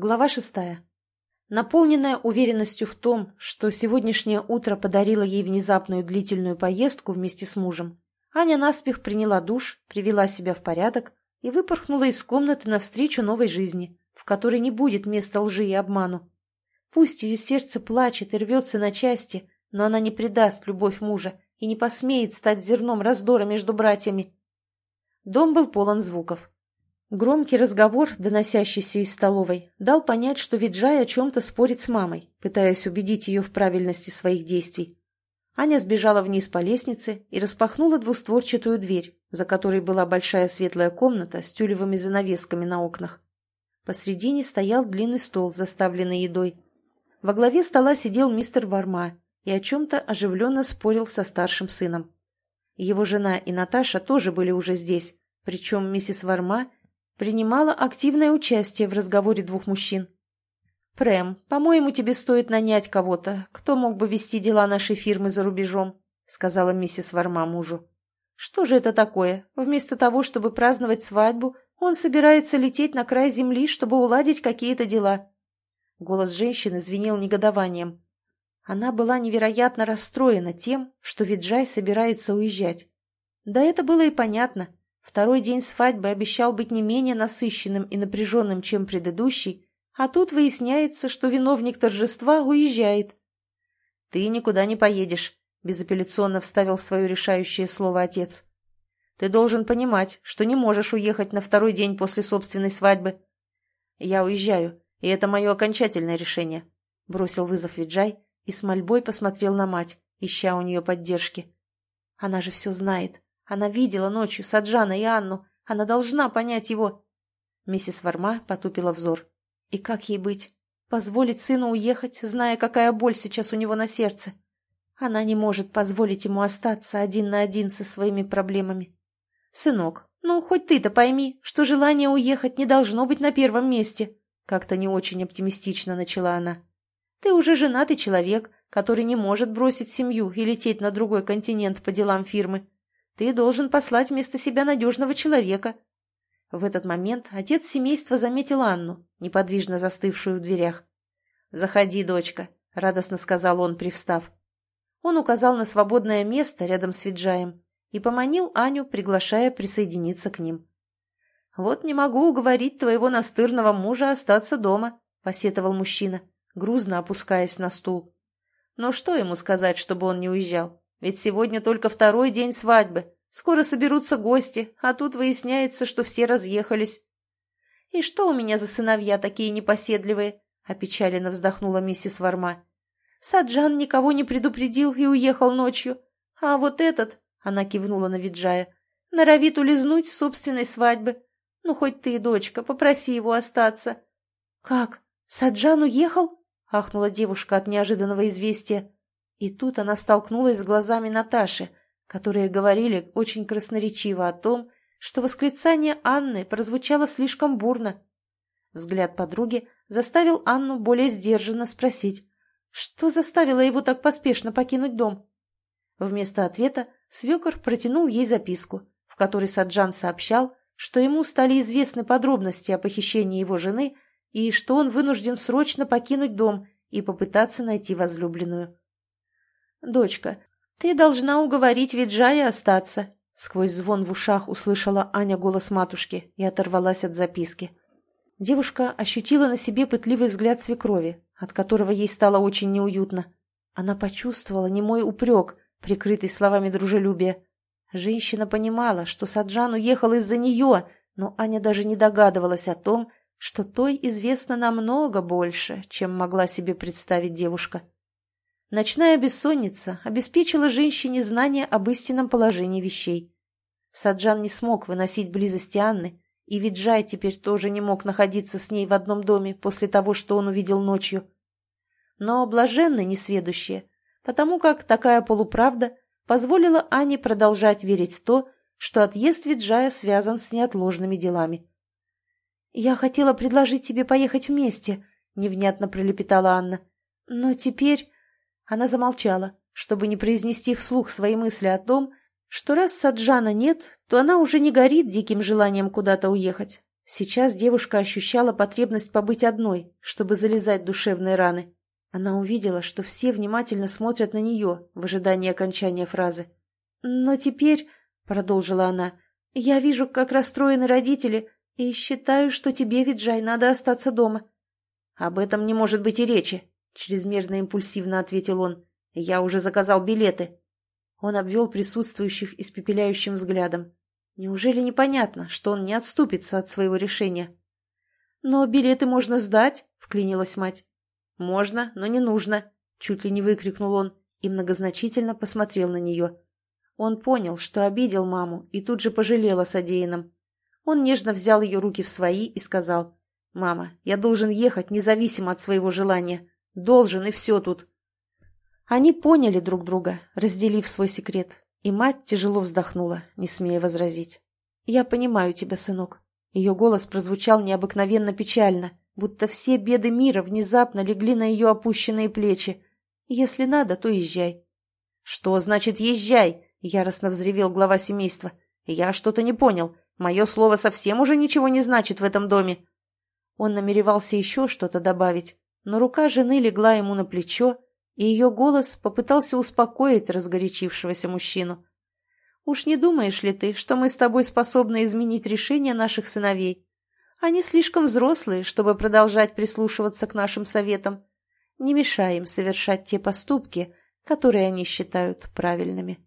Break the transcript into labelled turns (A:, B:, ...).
A: Глава шестая. Наполненная уверенностью в том, что сегодняшнее утро подарило ей внезапную длительную поездку вместе с мужем, Аня наспех приняла душ, привела себя в порядок и выпорхнула из комнаты навстречу новой жизни, в которой не будет места лжи и обману. Пусть ее сердце плачет и рвется на части, но она не предаст любовь мужа и не посмеет стать зерном раздора между братьями. Дом был полон звуков. Громкий разговор, доносящийся из столовой, дал понять, что Виджай о чем-то спорит с мамой, пытаясь убедить ее в правильности своих действий. Аня сбежала вниз по лестнице и распахнула двустворчатую дверь, за которой была большая светлая комната с тюлевыми занавесками на окнах. Посредине стоял длинный стол, заставленный едой. Во главе стола сидел мистер Варма и о чем-то оживленно спорил со старшим сыном. Его жена и Наташа тоже были уже здесь, причем миссис Варма – принимала активное участие в разговоре двух мужчин. «Прэм, по-моему, тебе стоит нанять кого-то, кто мог бы вести дела нашей фирмы за рубежом», сказала миссис Варма мужу. «Что же это такое? Вместо того, чтобы праздновать свадьбу, он собирается лететь на край земли, чтобы уладить какие-то дела». Голос женщины звенел негодованием. Она была невероятно расстроена тем, что Виджай собирается уезжать. Да это было и понятно. Второй день свадьбы обещал быть не менее насыщенным и напряженным, чем предыдущий, а тут выясняется, что виновник торжества уезжает. «Ты никуда не поедешь», — безапелляционно вставил свое решающее слово отец. «Ты должен понимать, что не можешь уехать на второй день после собственной свадьбы». «Я уезжаю, и это мое окончательное решение», — бросил вызов Виджай и с мольбой посмотрел на мать, ища у нее поддержки. «Она же все знает», она видела ночью Саджана и Анну. Она должна понять его. Миссис Варма потупила взор. И как ей быть? Позволить сыну уехать, зная, какая боль сейчас у него на сердце? Она не может позволить ему остаться один на один со своими проблемами. «Сынок, ну, хоть ты-то пойми, что желание уехать не должно быть на первом месте», как-то не очень оптимистично начала она. «Ты уже женатый человек, который не может бросить семью и лететь на другой континент по делам фирмы. Ты должен послать вместо себя надежного человека. В этот момент отец семейства заметил Анну, неподвижно застывшую в дверях. «Заходи, дочка», — радостно сказал он, привстав. Он указал на свободное место рядом с Виджаем и поманил Аню, приглашая присоединиться к ним. «Вот не могу уговорить твоего настырного мужа остаться дома», — посетовал мужчина, грузно опускаясь на стул. «Но что ему сказать, чтобы он не уезжал? Ведь сегодня только второй день свадьбы. Скоро соберутся гости, а тут выясняется, что все разъехались. «И что у меня за сыновья такие непоседливые?» — опечаленно вздохнула миссис Варма. «Саджан никого не предупредил и уехал ночью. А вот этот...» — она кивнула на Виджая. «Норовит улизнуть с собственной свадьбы. Ну, хоть ты, дочка, попроси его остаться». «Как? Саджан уехал?» — ахнула девушка от неожиданного известия. И тут она столкнулась с глазами Наташи, которые говорили очень красноречиво о том, что восклицание Анны прозвучало слишком бурно. Взгляд подруги заставил Анну более сдержанно спросить, что заставило его так поспешно покинуть дом. Вместо ответа свекор протянул ей записку, в которой Саджан сообщал, что ему стали известны подробности о похищении его жены и что он вынужден срочно покинуть дом и попытаться найти возлюбленную. «Дочка, ты должна уговорить Виджая остаться», — сквозь звон в ушах услышала Аня голос матушки и оторвалась от записки. Девушка ощутила на себе пытливый взгляд свекрови, от которого ей стало очень неуютно. Она почувствовала немой упрек, прикрытый словами дружелюбия. Женщина понимала, что Саджан уехал из-за нее, но Аня даже не догадывалась о том, что той известно намного больше, чем могла себе представить девушка. Ночная бессонница обеспечила женщине знание об истинном положении вещей. Саджан не смог выносить близости Анны, и Виджай теперь тоже не мог находиться с ней в одном доме после того, что он увидел ночью. Но блаженны несведущие, потому как такая полуправда позволила Ане продолжать верить в то, что отъезд Виджая связан с неотложными делами. «Я хотела предложить тебе поехать вместе», — невнятно пролепетала Анна. «Но теперь...» Она замолчала, чтобы не произнести вслух свои мысли о том, что раз Саджана нет, то она уже не горит диким желанием куда-то уехать. Сейчас девушка ощущала потребность побыть одной, чтобы залезать душевные раны. Она увидела, что все внимательно смотрят на нее в ожидании окончания фразы. «Но теперь», — продолжила она, — «я вижу, как расстроены родители, и считаю, что тебе, Виджай, надо остаться дома». «Об этом не может быть и речи», — чрезмерно импульсивно ответил он. «Я уже заказал билеты». Он обвел присутствующих испепеляющим взглядом. Неужели непонятно, что он не отступится от своего решения? «Но билеты можно сдать», — вклинилась мать. «Можно, но не нужно», — чуть ли не выкрикнул он и многозначительно посмотрел на нее. Он понял, что обидел маму и тут же пожалел о содеянном. Он нежно взял ее руки в свои и сказал, «Мама, я должен ехать независимо от своего желания. Должен, и все тут». Они поняли друг друга, разделив свой секрет, и мать тяжело вздохнула, не смея возразить. «Я понимаю тебя, сынок». Ее голос прозвучал необыкновенно печально, будто все беды мира внезапно легли на ее опущенные плечи. «Если надо, то езжай». «Что значит «езжай»?» — яростно взревел глава семейства. «Я что-то не понял. Мое слово совсем уже ничего не значит в этом доме». Он намеревался еще что-то добавить, но рука жены легла ему на плечо, и ее голос попытался успокоить разгорячившегося мужчину. «Уж не думаешь ли ты, что мы с тобой способны изменить решение наших сыновей? Они слишком взрослые, чтобы продолжать прислушиваться к нашим советам. Не мешай им совершать те поступки, которые они считают правильными».